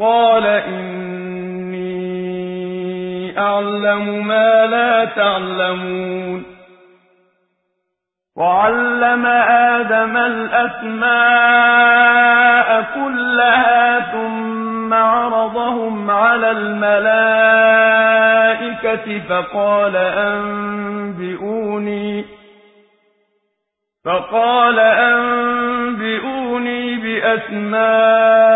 قال إني أعلم ما لا تعلمون. وعلم آدم الأسماء كلها ثم عرضهم على الملائكة فقال أنبئوني فقال أنبئوني بأسماء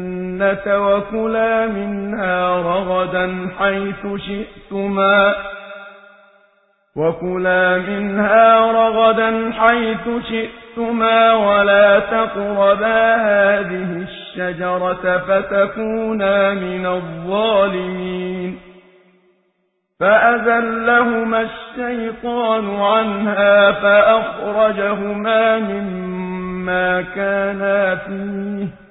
وكلا منها رغدا حيث شئتما. وكلا منها رغدا حيث شئتما ولا تقربا هذه الشجرة فتكونا من الظالمين. فأذلهما الشيطان عنها فأخرجهما مما كانا فيه.